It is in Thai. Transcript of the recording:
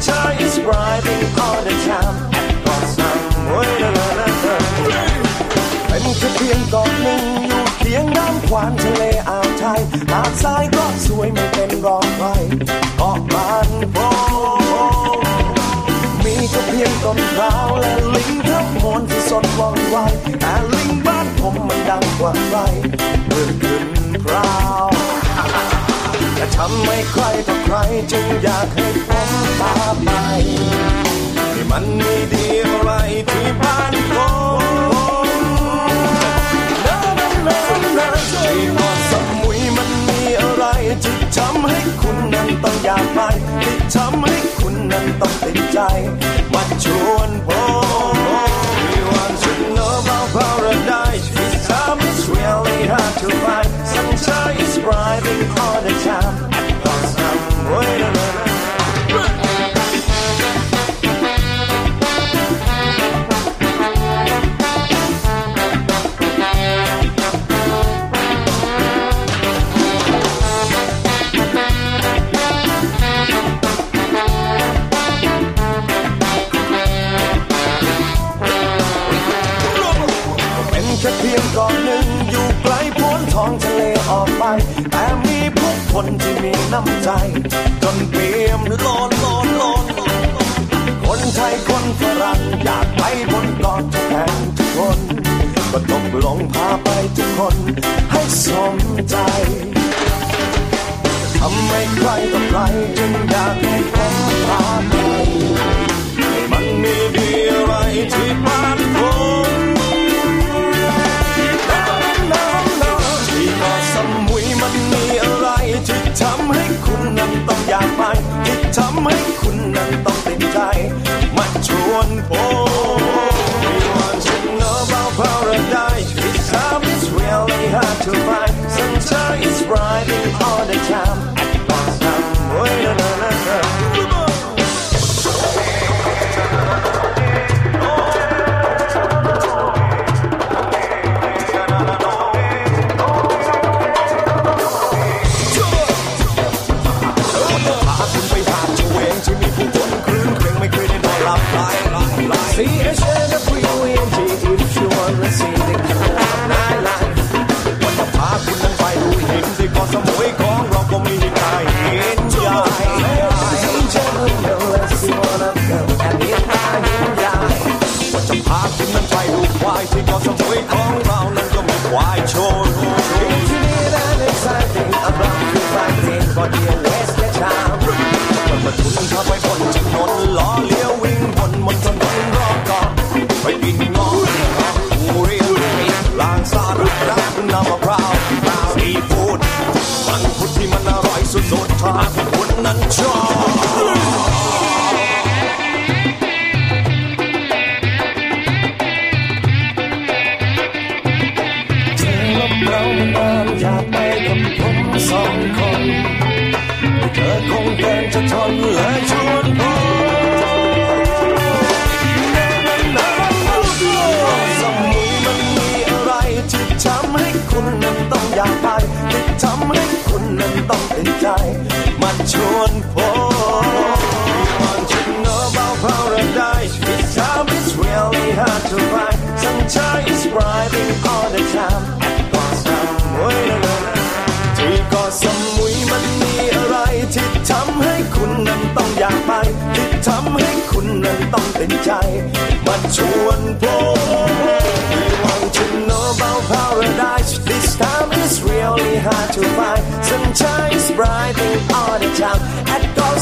find Sunshine is brighting all the time At got somewhere เป็นแค่เพียงเกาะหนึ่งอยู่เคียงน้ำขวานทะเลอ่าวไทยหาดทรายก็สวยไม่เป็นรองใครเกาะบานผมมีแค่เพียงต้นพร้าวและลิงทั้งมวลที่สดว่องไวแต่ลิงบ้านผมมันดังกว่าใคร ทำให้ใครต่อใครจึงอยากให้ผมตาไปที่มันมีดีอะไรที่บ้านผมน้ำน้ำน้ำน้ำที่เกาะสมุยมันมีอะไรที่ทำให้คุณนั้นต้องอยากไปที่ทำให้คุณนั้นต้องติดใจ แค่เพียงเก่อนหนึ่งอยู่ไกลพ้นท้องทะเลออกไป แต่มีผู้คนที่มีน้ำใจจนเปี่ยมล้นล้นล้นคนไทยคนฝรั่งอยากไปบนเกาะทุกแห่งทุกคนก็ตกลงพาไปทุกคนให้สมใจทำให้ใครต่อใครจึงอยากให้ มา jaw. chôn phố hard to find. Sunshine is bright all the time. At Gold